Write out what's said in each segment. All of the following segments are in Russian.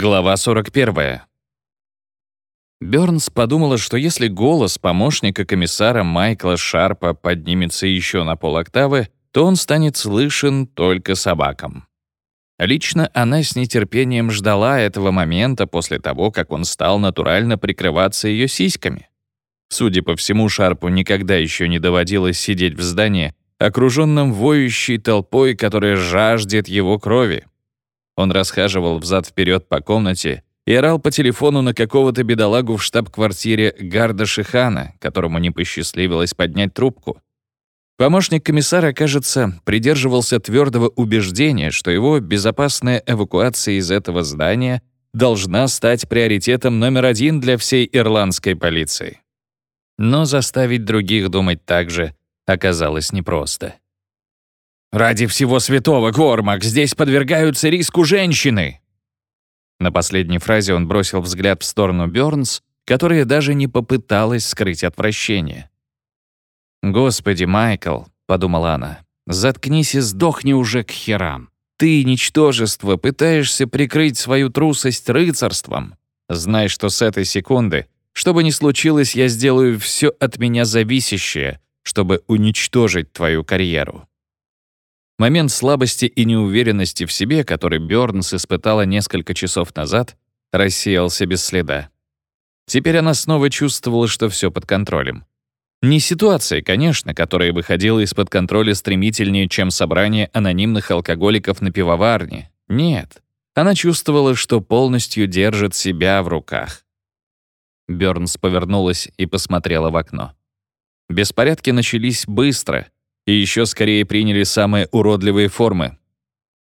Глава 41. Бёрнс подумала, что если голос помощника комиссара Майкла Шарпа поднимется еще на полоктавы, то он станет слышен только собакам. Лично она с нетерпением ждала этого момента после того, как он стал натурально прикрываться ее сиськами. Судя по всему, Шарпу никогда еще не доводилось сидеть в здании, окруженном воющей толпой, которая жаждет его крови. Он расхаживал взад-вперед по комнате и орал по телефону на какого-то бедолагу в штаб-квартире Гарда Шихана, которому не посчастливилось поднять трубку. Помощник комиссара, кажется, придерживался твердого убеждения, что его безопасная эвакуация из этого здания должна стать приоритетом номер один для всей ирландской полиции. Но заставить других думать так же оказалось непросто. «Ради всего святого, Кормак, здесь подвергаются риску женщины!» На последней фразе он бросил взгляд в сторону Бёрнс, которая даже не попыталась скрыть отвращение. «Господи, Майкл», — подумала она, — «заткнись и сдохни уже к херам. Ты, ничтожество, пытаешься прикрыть свою трусость рыцарством. Знай, что с этой секунды, что бы ни случилось, я сделаю все от меня зависящее, чтобы уничтожить твою карьеру». Момент слабости и неуверенности в себе, который Бёрнс испытала несколько часов назад, рассеялся без следа. Теперь она снова чувствовала, что все под контролем. Не ситуация, конечно, которая выходила из-под контроля стремительнее, чем собрание анонимных алкоголиков на пивоварне. Нет. Она чувствовала, что полностью держит себя в руках. Бёрнс повернулась и посмотрела в окно. Беспорядки начались быстро — и еще скорее приняли самые уродливые формы.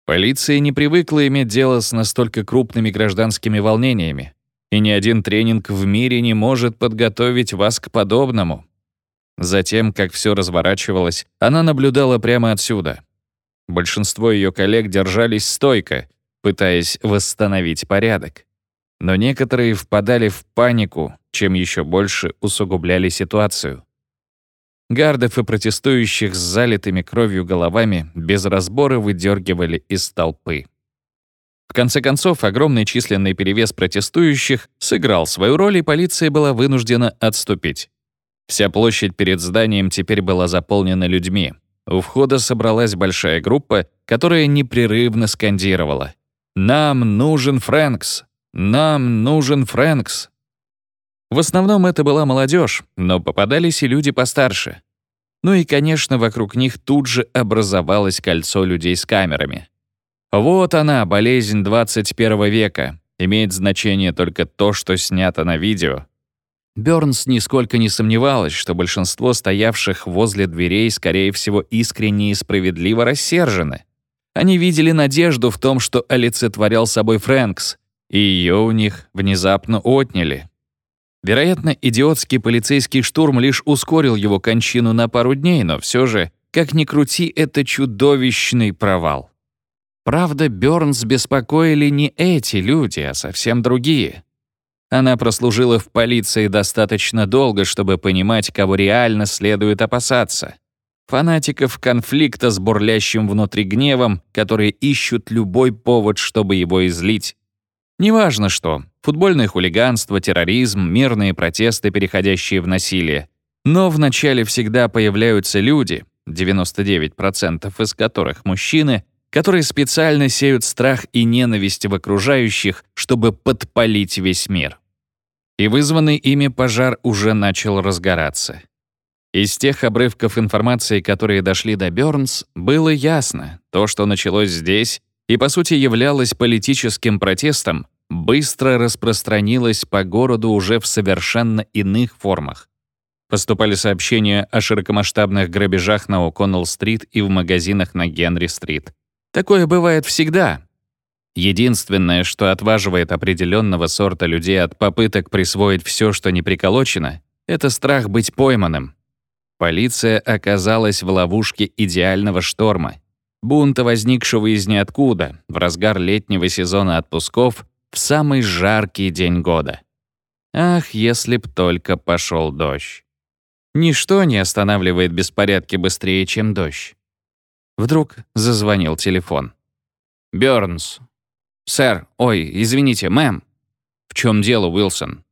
Полиция не привыкла иметь дело с настолько крупными гражданскими волнениями, и ни один тренинг в мире не может подготовить вас к подобному. Затем, как все разворачивалось, она наблюдала прямо отсюда. Большинство ее коллег держались стойко, пытаясь восстановить порядок. Но некоторые впадали в панику, чем еще больше усугубляли ситуацию. Гардов и протестующих с залитыми кровью головами без разбора выдергивали из толпы. В конце концов, огромный численный перевес протестующих сыграл свою роль, и полиция была вынуждена отступить. Вся площадь перед зданием теперь была заполнена людьми. У входа собралась большая группа, которая непрерывно скандировала «Нам нужен Фрэнкс! Нам нужен Фрэнкс!» В основном это была молодежь, но попадались и люди постарше. Ну и, конечно, вокруг них тут же образовалось кольцо людей с камерами. Вот она, болезнь 21 века. Имеет значение только то, что снято на видео. Бёрнс нисколько не сомневалась, что большинство стоявших возле дверей, скорее всего, искренне и справедливо рассержены. Они видели надежду в том, что олицетворял собой Фрэнкс, и ее у них внезапно отняли. Вероятно, идиотский полицейский штурм лишь ускорил его кончину на пару дней, но все же, как ни крути, это чудовищный провал. Правда, Бёрнс беспокоили не эти люди, а совсем другие. Она прослужила в полиции достаточно долго, чтобы понимать, кого реально следует опасаться. Фанатиков конфликта с бурлящим внутри гневом, которые ищут любой повод, чтобы его излить. Неважно что — футбольное хулиганство, терроризм, мирные протесты, переходящие в насилие. Но вначале всегда появляются люди, 99% из которых мужчины, которые специально сеют страх и ненависть в окружающих, чтобы подпалить весь мир. И вызванный ими пожар уже начал разгораться. Из тех обрывков информации, которые дошли до Бёрнс, было ясно, то, что началось здесь, и по сути являлось политическим протестом, быстро распространилось по городу уже в совершенно иных формах. Поступали сообщения о широкомасштабных грабежах на О'Коннелл-стрит и в магазинах на Генри-стрит. Такое бывает всегда. Единственное, что отваживает определенного сорта людей от попыток присвоить все, что не приколочено, это страх быть пойманным. Полиция оказалась в ловушке идеального шторма — бунта, возникшего из ниоткуда, в разгар летнего сезона отпусков, в самый жаркий день года. Ах, если б только пошел дождь. Ничто не останавливает беспорядки быстрее, чем дождь. Вдруг зазвонил телефон. «Бёрнс». «Сэр, ой, извините, мэм». «В чем дело, Уилсон?»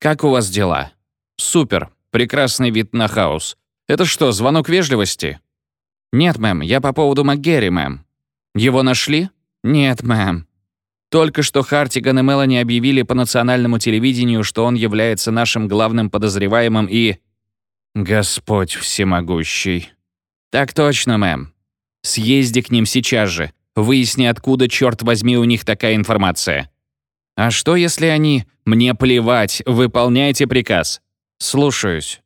«Как у вас дела?» «Супер. Прекрасный вид на хаос. Это что, звонок вежливости?» «Нет, мэм, я по поводу МакГерри, мэм». «Его нашли?» «Нет, мэм». Только что Хартиган и Мелани объявили по национальному телевидению, что он является нашим главным подозреваемым и... Господь всемогущий. Так точно, мэм. Съезди к ним сейчас же. Выясни, откуда, черт возьми, у них такая информация. А что, если они... Мне плевать, выполняйте приказ. Слушаюсь.